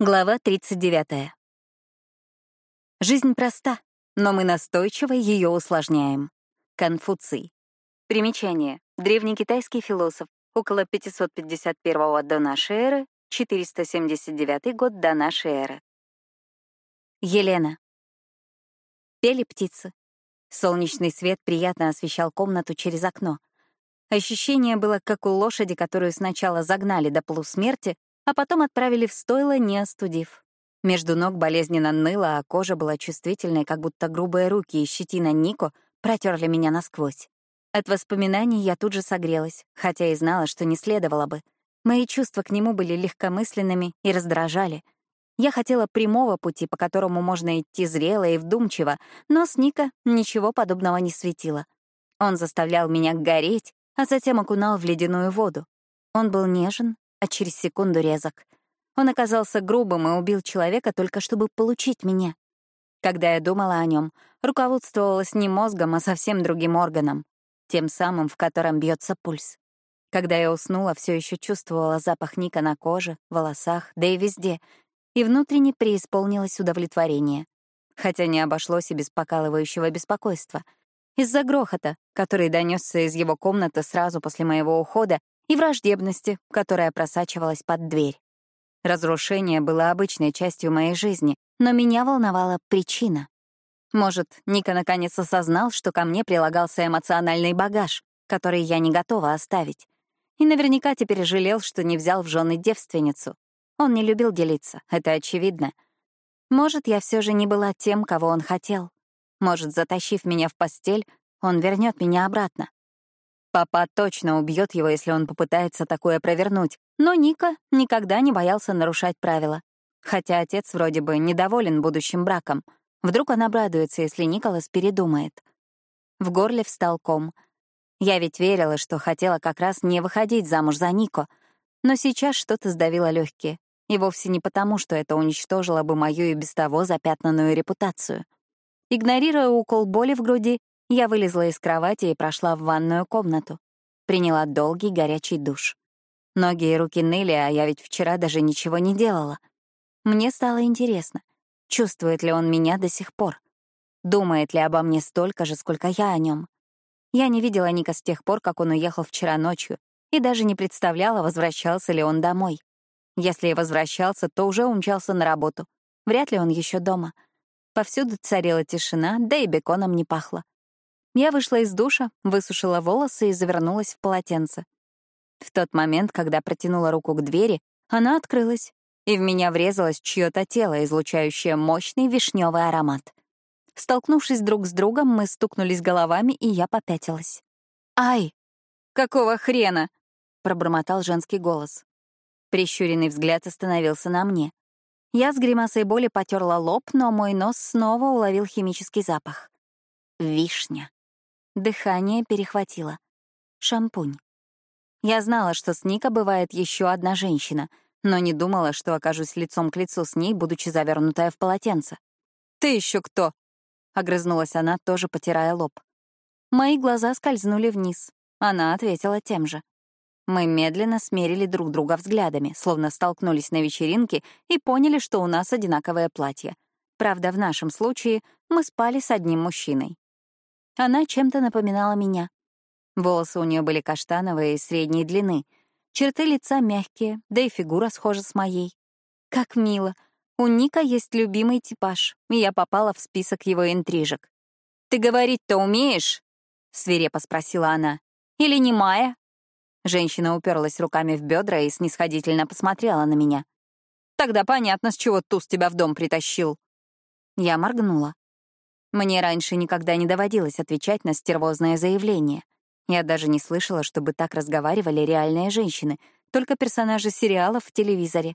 Глава 39. Жизнь проста, но мы настойчиво ее усложняем. Конфуций. Примечание. Древний китайский философ. Около 551 до нашей эры, 479 год до нашей эры. Елена. Пели птицы. Солнечный свет приятно освещал комнату через окно. Ощущение было, как у лошади, которую сначала загнали до полусмерти, а потом отправили в стойло, не остудив. Между ног болезненно ныло, а кожа была чувствительной, как будто грубые руки и щетина Нико протерли меня насквозь. От воспоминаний я тут же согрелась, хотя и знала, что не следовало бы. Мои чувства к нему были легкомысленными и раздражали. Я хотела прямого пути, по которому можно идти зрело и вдумчиво, но с Ника ничего подобного не светило. Он заставлял меня гореть, а затем окунал в ледяную воду. Он был нежен, а через секунду резок. Он оказался грубым и убил человека только чтобы получить меня. Когда я думала о нем, руководствовалась не мозгом, а совсем другим органом, тем самым, в котором бьется пульс. Когда я уснула, все еще чувствовала запах Ника на коже, волосах, да и везде, и внутренне преисполнилось удовлетворение. Хотя не обошлось и без покалывающего беспокойства. Из-за грохота, который донесся из его комнаты сразу после моего ухода и враждебности, которая просачивалась под дверь. Разрушение было обычной частью моей жизни, но меня волновала причина. Может, Ника наконец осознал, что ко мне прилагался эмоциональный багаж, который я не готова оставить. И наверняка теперь жалел, что не взял в жены девственницу. Он не любил делиться, это очевидно. Может, я все же не была тем, кого он хотел. Может, затащив меня в постель, он вернет меня обратно. Папа точно убьет его, если он попытается такое провернуть, но Ника никогда не боялся нарушать правила. Хотя отец вроде бы недоволен будущим браком. Вдруг он обрадуется, если Николас передумает. В горле встал ком. Я ведь верила, что хотела как раз не выходить замуж за Нико, но сейчас что-то сдавило легкие. И вовсе не потому, что это уничтожило бы мою и без того запятнанную репутацию. Игнорируя укол боли в груди, я вылезла из кровати и прошла в ванную комнату. Приняла долгий горячий душ. Ноги и руки ныли, а я ведь вчера даже ничего не делала. Мне стало интересно, чувствует ли он меня до сих пор. Думает ли обо мне столько же, сколько я о нем. Я не видела Ника с тех пор, как он уехал вчера ночью, и даже не представляла, возвращался ли он домой. Если и возвращался, то уже умчался на работу. Вряд ли он еще дома. Повсюду царила тишина, да и беконом не пахло. Я вышла из душа, высушила волосы и завернулась в полотенце. В тот момент, когда протянула руку к двери, она открылась, и в меня врезалось чье-то тело, излучающее мощный вишневый аромат. Столкнувшись друг с другом, мы стукнулись головами, и я попятилась. «Ай! Какого хрена?» — пробормотал женский голос. Прищуренный взгляд остановился на мне. Я с гримасой боли потерла лоб, но мой нос снова уловил химический запах. Вишня. Дыхание перехватило. Шампунь. Я знала, что с Ника бывает еще одна женщина, но не думала, что окажусь лицом к лицу с ней, будучи завернутая в полотенце. «Ты еще кто?» — огрызнулась она, тоже потирая лоб. Мои глаза скользнули вниз. Она ответила тем же. Мы медленно смерили друг друга взглядами, словно столкнулись на вечеринке и поняли, что у нас одинаковое платье. Правда, в нашем случае мы спали с одним мужчиной. Она чем-то напоминала меня. Волосы у нее были каштановые и средней длины, черты лица мягкие, да и фигура схожа с моей. Как мило. У Ника есть любимый типаж, и я попала в список его интрижек. «Ты говорить-то умеешь?» — свирепо спросила она. «Или не Майя?» Женщина уперлась руками в бедра и снисходительно посмотрела на меня. «Тогда понятно, с чего туз тебя в дом притащил». Я моргнула. Мне раньше никогда не доводилось отвечать на стервозное заявление. Я даже не слышала, чтобы так разговаривали реальные женщины, только персонажи сериалов в телевизоре.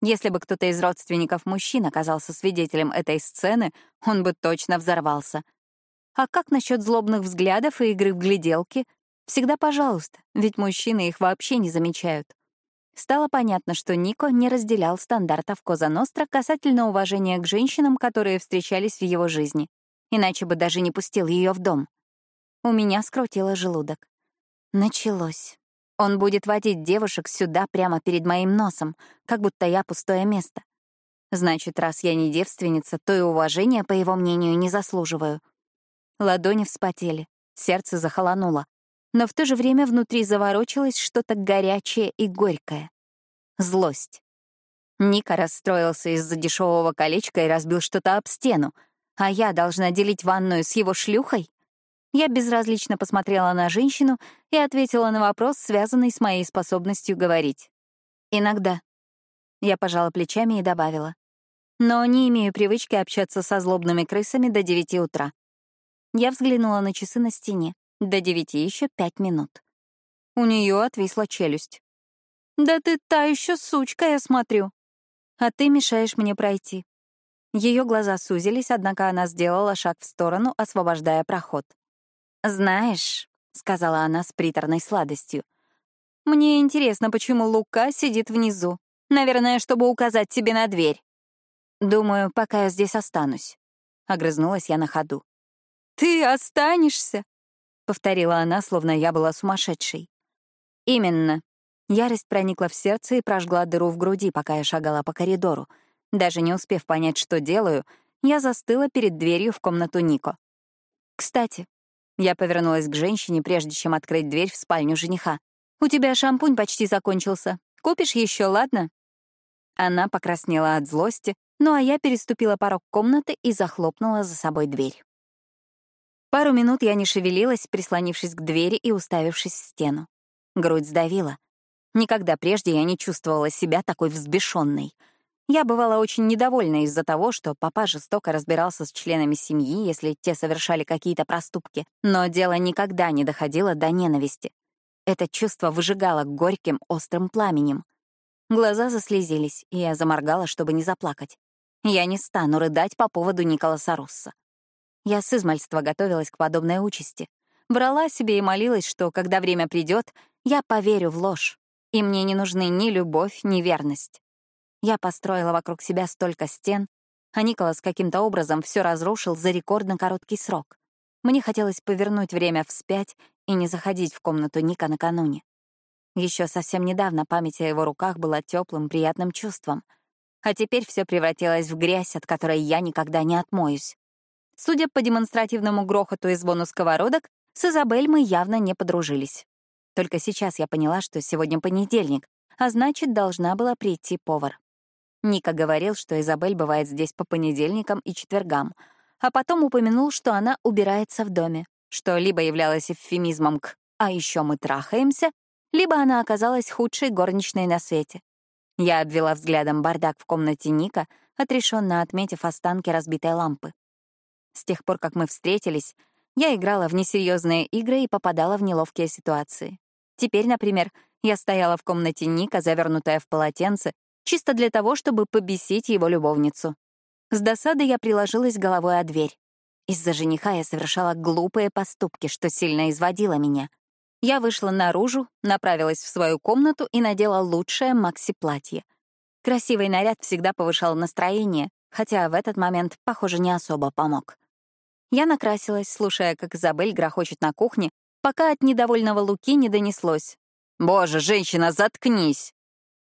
Если бы кто-то из родственников мужчин оказался свидетелем этой сцены, он бы точно взорвался. А как насчет злобных взглядов и игры в гляделки? Всегда пожалуйста, ведь мужчины их вообще не замечают. Стало понятно, что Нико не разделял стандартов Коза Ностра касательно уважения к женщинам, которые встречались в его жизни, иначе бы даже не пустил ее в дом. У меня скрутило желудок. Началось. Он будет водить девушек сюда прямо перед моим носом, как будто я пустое место. Значит, раз я не девственница, то и уважения, по его мнению, не заслуживаю. Ладони вспотели, сердце захолонуло, но в то же время внутри заворочилось что-то горячее и горькое. Злость. Ника расстроился из-за дешевого колечка и разбил что-то об стену, а я должна делить ванную с его шлюхой? Я безразлично посмотрела на женщину и ответила на вопрос, связанный с моей способностью говорить. «Иногда». Я пожала плечами и добавила. «Но не имею привычки общаться со злобными крысами до девяти утра». Я взглянула на часы на стене. До девяти еще пять минут. У нее отвисла челюсть. «Да ты та еще сучка, я смотрю. А ты мешаешь мне пройти». Ее глаза сузились, однако она сделала шаг в сторону, освобождая проход. «Знаешь», — сказала она с приторной сладостью, «мне интересно, почему Лука сидит внизу. Наверное, чтобы указать тебе на дверь». «Думаю, пока я здесь останусь», — огрызнулась я на ходу. «Ты останешься?» — повторила она, словно я была сумасшедшей. «Именно». Ярость проникла в сердце и прожгла дыру в груди, пока я шагала по коридору. Даже не успев понять, что делаю, я застыла перед дверью в комнату Нико. «Кстати, я повернулась к женщине, прежде чем открыть дверь в спальню жениха. «У тебя шампунь почти закончился. Купишь еще, ладно?» Она покраснела от злости, ну а я переступила порог комнаты и захлопнула за собой дверь. Пару минут я не шевелилась, прислонившись к двери и уставившись в стену. Грудь сдавила. Никогда прежде я не чувствовала себя такой взбешенной — я бывала очень недовольна из-за того, что папа жестоко разбирался с членами семьи, если те совершали какие-то проступки, но дело никогда не доходило до ненависти. Это чувство выжигало горьким, острым пламенем. Глаза заслезились, и я заморгала, чтобы не заплакать. Я не стану рыдать по поводу Николаса Русса. Я с измальства готовилась к подобной участи. Врала себе и молилась, что, когда время придет, я поверю в ложь, и мне не нужны ни любовь, ни верность. Я построила вокруг себя столько стен, а Николас каким-то образом все разрушил за рекордно короткий срок. Мне хотелось повернуть время вспять и не заходить в комнату Ника накануне. Еще совсем недавно память о его руках была теплым, приятным чувством, а теперь все превратилось в грязь, от которой я никогда не отмоюсь. Судя по демонстративному грохоту и звону сковородок, с Изабель мы явно не подружились. Только сейчас я поняла, что сегодня понедельник, а значит, должна была прийти повар. Ника говорил, что Изабель бывает здесь по понедельникам и четвергам, а потом упомянул, что она убирается в доме, что либо являлось эвфемизмом к «а еще мы трахаемся», либо она оказалась худшей горничной на свете. Я обвела взглядом бардак в комнате Ника, отрешенно отметив останки разбитой лампы. С тех пор, как мы встретились, я играла в несерьезные игры и попадала в неловкие ситуации. Теперь, например, я стояла в комнате Ника, завернутая в полотенце, чисто для того, чтобы побесить его любовницу. С досадой я приложилась головой о дверь. Из-за жениха я совершала глупые поступки, что сильно изводило меня. Я вышла наружу, направилась в свою комнату и надела лучшее макси-платье. Красивый наряд всегда повышал настроение, хотя в этот момент, похоже, не особо помог. Я накрасилась, слушая, как Изабель грохочет на кухне, пока от недовольного Луки не донеслось. «Боже, женщина, заткнись!»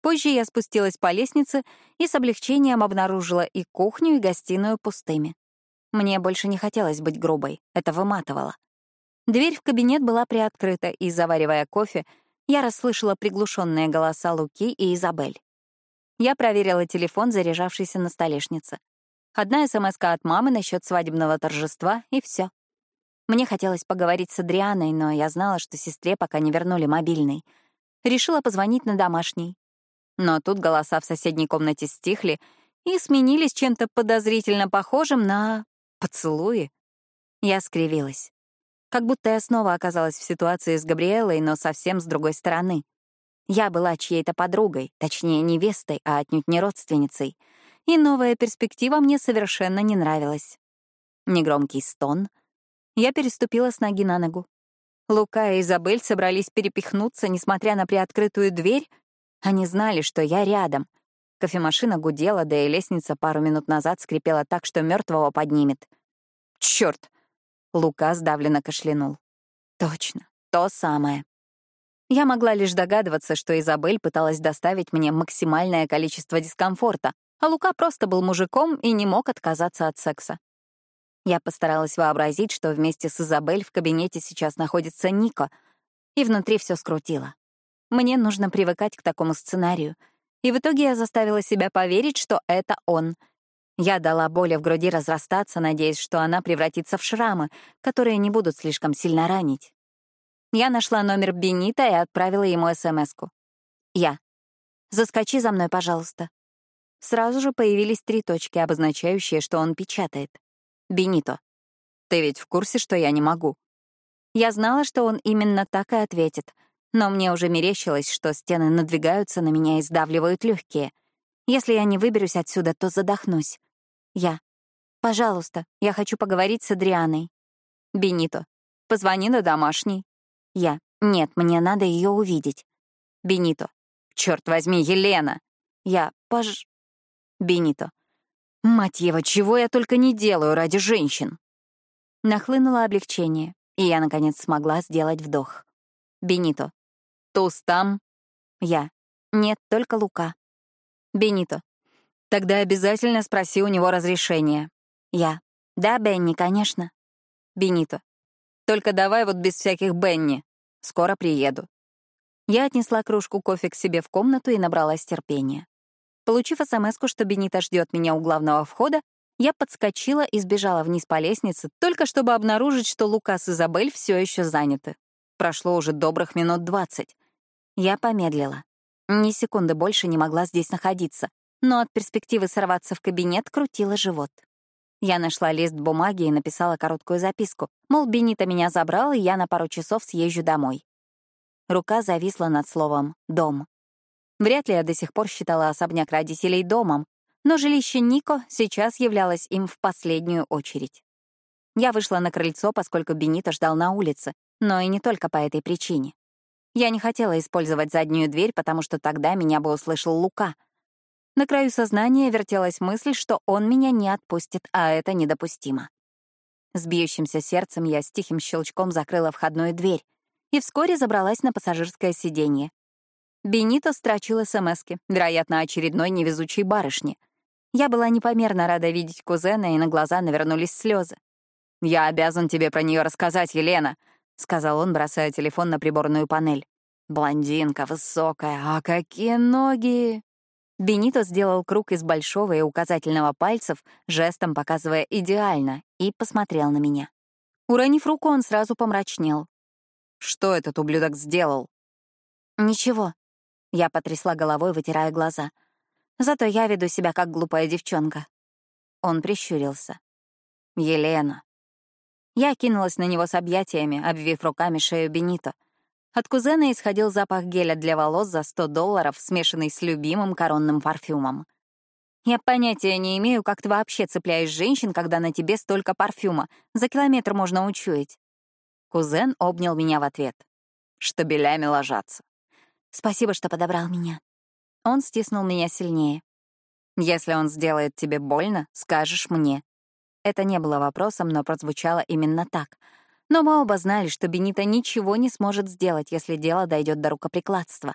Позже я спустилась по лестнице и с облегчением обнаружила и кухню, и гостиную пустыми. Мне больше не хотелось быть грубой, это выматывало. Дверь в кабинет была приоткрыта, и, заваривая кофе, я расслышала приглушенные голоса Луки и Изабель. Я проверила телефон, заряжавшийся на столешнице. Одна смс от мамы насчет свадебного торжества, и все. Мне хотелось поговорить с Адрианой, но я знала, что сестре пока не вернули мобильный. Решила позвонить на домашний, но тут голоса в соседней комнате стихли и сменились чем-то подозрительно похожим на поцелуи. Я скривилась. Как будто я снова оказалась в ситуации с Габриэлой, но совсем с другой стороны. Я была чьей-то подругой, точнее, невестой, а отнюдь не родственницей. И новая перспектива мне совершенно не нравилась. Негромкий стон. Я переступила с ноги на ногу. Лука и Изабель собрались перепихнуться, несмотря на приоткрытую дверь, они знали, что я рядом. Кофемашина гудела, да и лестница пару минут назад скрипела так, что мертвого поднимет. Черт! Лука сдавленно кашлянул. Точно, то самое. Я могла лишь догадываться, что Изабель пыталась доставить мне максимальное количество дискомфорта, а Лука просто был мужиком и не мог отказаться от секса. Я постаралась вообразить, что вместе с Изабель в кабинете сейчас находится Нико, и внутри все скрутило. Мне нужно привыкать к такому сценарию. И в итоге я заставила себя поверить, что это он. Я дала боли в груди разрастаться, надеясь, что она превратится в шрамы, которые не будут слишком сильно ранить. Я нашла номер Бенита и отправила ему СМС-ку. Я. «Заскочи за мной, пожалуйста». Сразу же появились три точки, обозначающие, что он печатает. Бенито. Ты ведь в курсе, что я не могу? Я знала, что он именно так и ответит, но мне уже мерещилось, что стены надвигаются на меня и сдавливают легкие. Если я не выберусь отсюда, то задохнусь. Я. Пожалуйста, я хочу поговорить с Адрианой. Бенито. Позвони на домашний. Я. Нет, мне надо ее увидеть. Бенито. Черт возьми, Елена. Я. Пож... Бенито. Мать его, чего я только не делаю ради женщин. Нахлынуло облегчение, и я, наконец, смогла сделать вдох. Бенито. Туз там? Я. Нет, только Лука. Бенито. Тогда обязательно спроси у него разрешения. Я. Да, Бенни, конечно. Бенито. Только давай вот без всяких Бенни. Скоро приеду. Я отнесла кружку кофе к себе в комнату и набралась терпения. Получив смс что Бенита ждет меня у главного входа, я подскочила и сбежала вниз по лестнице, только чтобы обнаружить, что Лукас и Изабель все еще заняты. Прошло уже добрых минут двадцать. Я помедлила. Ни секунды больше не могла здесь находиться, но от перспективы сорваться в кабинет крутила живот. Я нашла лист бумаги и написала короткую записку, мол, Бенита меня забрал, и я на пару часов съезжу домой. Рука зависла над словом «дом». Вряд ли я до сих пор считала особняк родителей домом, но жилище Нико сейчас являлось им в последнюю очередь. Я вышла на крыльцо, поскольку Бенита ждал на улице, но и не только по этой причине. Я не хотела использовать заднюю дверь, потому что тогда меня бы услышал Лука. На краю сознания вертелась мысль, что он меня не отпустит, а это недопустимо. С бьющимся сердцем я с тихим щелчком закрыла входную дверь и вскоре забралась на пассажирское сиденье. Бенито строчил СМСки, вероятно, очередной невезучей барышни. Я была непомерно рада видеть кузена, и на глаза навернулись слезы. «Я обязан тебе про нее рассказать, Елена», — сказал он, бросая телефон на приборную панель. «Блондинка высокая, а какие ноги!» Бенито сделал круг из большого и указательного пальцев, жестом показывая идеально, и посмотрел на меня. Уронив руку, он сразу помрачнел. «Что этот ублюдок сделал?» «Ничего», я потрясла головой, вытирая глаза. Зато я веду себя как глупая девчонка. Он прищурился. «Елена». Я кинулась на него с объятиями, обвив руками шею Бенито. От кузена исходил запах геля для волос за 100 долларов, смешанный с любимым коронным парфюмом. Я понятия не имею, как ты вообще цепляешь женщин, когда на тебе столько парфюма. За километр можно учуять. Кузен обнял меня в ответ. Штабелями ложатся. Спасибо, что подобрал меня. Он стиснул меня сильнее. Если он сделает тебе больно, скажешь мне. Это не было вопросом, но прозвучало именно так. Но мы оба знали, что Бенита ничего не сможет сделать, если дело дойдет до рукоприкладства.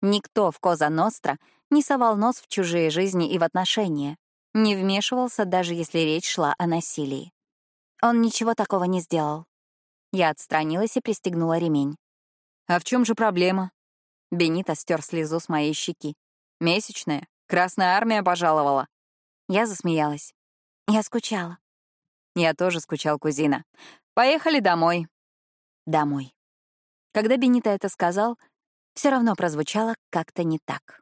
Никто в Коза Ностра не совал нос в чужие жизни и в отношения, не вмешивался, даже если речь шла о насилии. Он ничего такого не сделал. Я отстранилась и пристегнула ремень. «А в чем же проблема?» Бенита стер слезу с моей щеки. «Месячная? Красная армия пожаловала?» Я засмеялась. Я скучала. Я тоже скучал, кузина. Поехали домой. Домой. Когда Бенита это сказал, все равно прозвучало как-то не так.